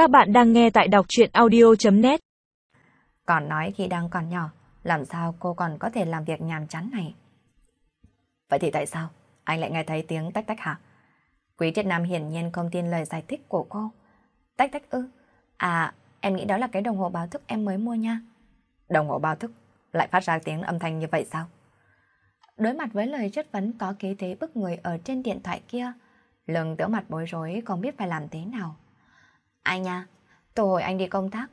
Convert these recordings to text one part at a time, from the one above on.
Các bạn đang nghe tại đọc chuyện audio.net Còn nói khi đang còn nhỏ, làm sao cô còn có thể làm việc nhàm chán này? Vậy thì tại sao anh lại nghe thấy tiếng tách tách hả? Quý triết nam hiển nhiên không tin lời giải thích của cô. Tách tách ư? À, em nghĩ đó là cái đồng hồ báo thức em mới mua nha. Đồng hồ báo thức lại phát ra tiếng âm thanh như vậy sao? Đối mặt với lời chất vấn có khí thế bức người ở trên điện thoại kia, lường tiểu mặt bối rối không biết phải làm thế nào. Anh à? nha, từ hồi anh đi công tác,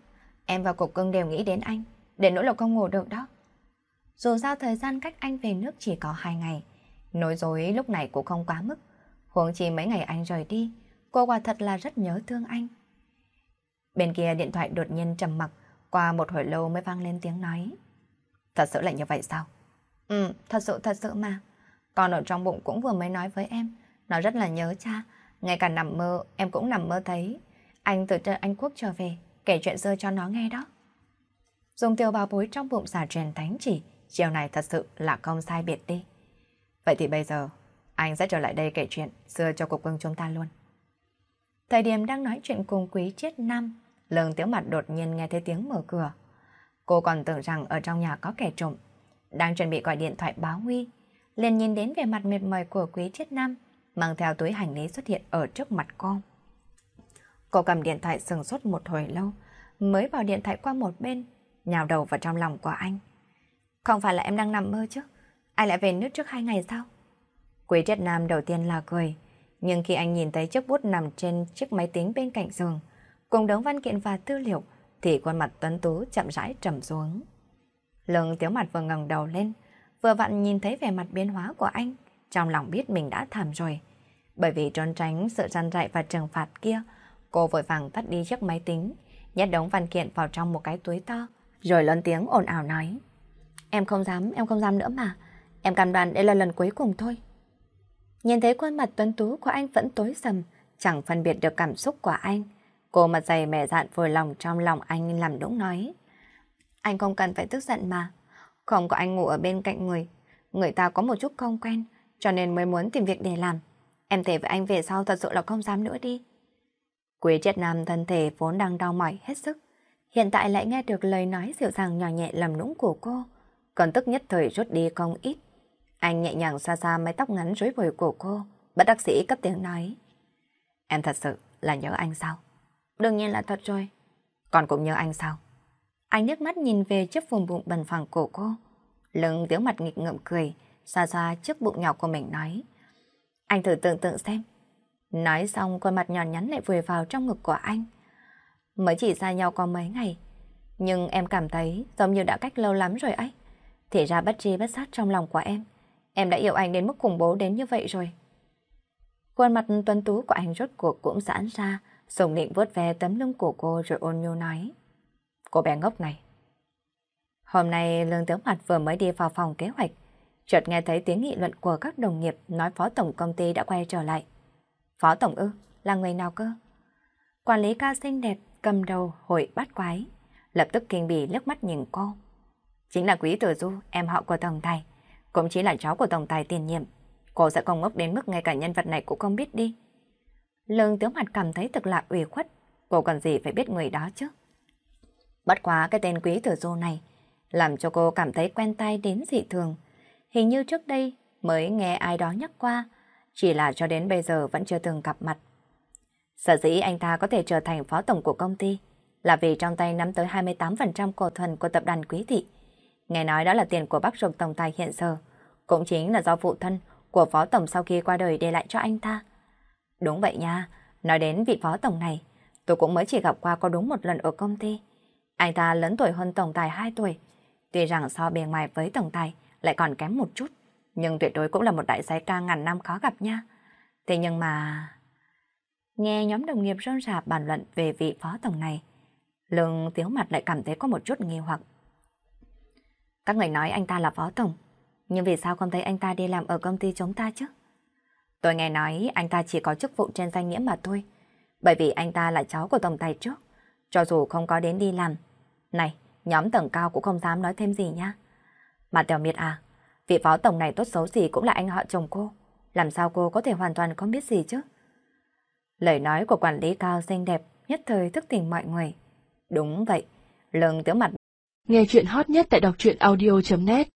em và cục cưng đều nghĩ đến anh, để nỗ lực không ngủ được đó. Dù sao thời gian cách anh về nước chỉ có hai ngày, nói dối lúc này cũng không quá mức. Huống chi mấy ngày anh rời đi, cô quả thật là rất nhớ thương anh. Bên kia điện thoại đột nhiên trầm mặc, qua một hồi lâu mới vang lên tiếng nói. Thật sự là như vậy sao? Ừ, thật sự thật sự mà. Con ở trong bụng cũng vừa mới nói với em, nó rất là nhớ cha. Ngay cả nằm mơ, em cũng nằm mơ thấy. Anh từ trên Anh Quốc trở về, kể chuyện xưa cho nó nghe đó. Dùng tiêu bào bối trong bụng xả truyền thánh chỉ, chiều này thật sự là không sai biệt đi. Vậy thì bây giờ, anh sẽ trở lại đây kể chuyện xưa cho cục quân chúng ta luôn. Thời điểm đang nói chuyện cùng quý triết nam, lường tiếu mặt đột nhiên nghe thấy tiếng mở cửa. Cô còn tưởng rằng ở trong nhà có kẻ trộm. Đang chuẩn bị gọi điện thoại báo nguy, liền nhìn đến vẻ mặt mệt mỏi của quý triết nam, mang theo túi hành lý xuất hiện ở trước mặt cô. Cô cầm điện thoại sừng sốt một hồi lâu, mới bỏ điện thoại qua một bên, nhào đầu vào trong lòng của anh. Không phải là em đang nằm mơ chứ? Ai lại về nước trước hai ngày sao? Quý triết nam đầu tiên là cười, nhưng khi anh nhìn thấy chiếc bút nằm trên chiếc máy tính bên cạnh giường, cùng đống văn kiện và tư liệu, thì khuôn mặt tuấn tú chậm rãi trầm xuống. Lương tiếu mặt vừa ngẩng đầu lên, vừa vặn nhìn thấy vẻ mặt biến hóa của anh, trong lòng biết mình đã thảm rồi. Bởi vì trốn tránh sự răn dạy và trừng phạt kia, cô vội vàng tắt đi chiếc máy tính, nhét đống văn kiện vào trong một cái túi to, rồi lớn tiếng ồn ào nói. Em không dám, em không dám nữa mà. Em cam đoan đây là lần cuối cùng thôi. Nhìn thấy khuôn mặt tuấn tú của anh vẫn tối sầm, chẳng phân biệt được cảm xúc của anh. Cô mặt dày mẹ dạn vừa lòng trong lòng anh làm đúng nói. Anh không cần phải tức giận mà. Không có anh ngủ ở bên cạnh người. Người ta có một chút không quen, cho nên mới muốn tìm việc để làm. Em thề với anh về sau thật sự là không dám nữa đi. Quý triết nam thân thể vốn đang đau mỏi hết sức. Hiện tại lại nghe được lời nói dịu dàng nhỏ nhẹ lầm nũng của cô. Còn tức nhất thời rút đi không ít. Anh nhẹ nhàng xa xa mái tóc ngắn rối bời của cô, bất đắc sĩ cất tiếng nói. Em thật sự là nhớ anh sao? Đương nhiên là thật rồi. Còn cũng nhớ anh sao? Anh nước mắt nhìn về chiếc vùng bụng bần phẳng của cô. Lưng tiếng mặt nghịch ngợm cười, xa xa trước bụng nhỏ của mình nói. Anh thử tưởng tượng xem. Nói xong khuôn mặt nhỏ nhắn lại vùi vào trong ngực của anh. Mới chỉ xa nhau có mấy ngày, nhưng em cảm thấy giống như đã cách lâu lắm rồi ấy. Thì ra bất tri bất sát trong lòng của em. Em đã yêu anh đến mức khủng bố đến như vậy rồi. Khuôn mặt tuấn tú của anh rốt cuộc cũng giãn ra, sùng định vuốt ve tấm lưng của cô rồi ôn nhu nói. Cô bé ngốc này. Hôm nay Lương Tướng Mặt vừa mới đi vào phòng kế hoạch, chợt nghe thấy tiếng nghị luận của các đồng nghiệp nói phó tổng công ty đã quay trở lại. Phó tổng ư, là người nào cơ? Quản lý ca xinh đẹp, cầm đầu, hội bắt quái, lập tức kinh bỉ lướt mắt nhìn cô. Chính là Quý Tử Du, em họ của Tổng Tài, cũng chỉ là cháu của Tổng Tài tiền nhiệm. Cô sẽ không ngốc đến mức ngay cả nhân vật này cũng không biết đi. Lương Tướng Mặt cảm thấy thật là ủy khuất, cô cần gì phải biết người đó chứ? Bất quá cái tên Quý Tử Du này, làm cho cô cảm thấy quen tai đến dị thường. Hình như trước đây mới nghe ai đó nhắc qua, chỉ là cho đến bây giờ vẫn chưa từng gặp mặt. Sở dĩ anh ta có thể trở thành phó tổng của công ty là vì trong tay nắm tới 28% cổ phần của tập đoàn Quý Thị. Nghe nói đó là tiền của bác ruột tổng tài hiện giờ, cũng chính là do phụ thân của phó tổng sau khi qua đời để lại cho anh ta. Đúng vậy nha, nói đến vị phó tổng này, tôi cũng mới chỉ gặp qua có đúng một lần ở công ty. Anh ta lớn tuổi hơn tổng tài 2 tuổi, tuy rằng so bề ngoài với tổng tài lại còn kém một chút, nhưng tuyệt đối cũng là một đại sái ca ngàn năm khó gặp nha. Thế nhưng mà... Nghe nhóm đồng nghiệp rôn rạp bàn luận về vị phó tổng này, Lương tiếu mặt lại cảm thấy có một chút nghi hoặc. Các người nói anh ta là phó tổng, nhưng vì sao không thấy anh ta đi làm ở công ty chúng ta chứ? Tôi nghe nói anh ta chỉ có chức vụ trên danh nghĩa mà thôi, bởi vì anh ta là cháu của tổng tài trước, cho dù không có đến đi làm. Này, nhóm tầng cao cũng không dám nói thêm gì nha. Mà Tiểu Miệt à, vị phó tổng này tốt xấu gì cũng là anh họ chồng cô, làm sao cô có thể hoàn toàn không biết gì chứ? Lời nói của quản lý cao xinh đẹp nhất thời thức tỉnh mọi người. Đúng vậy, lương tướng mặt. Nghe chuyện hot nhất tại đọc truyện audio.net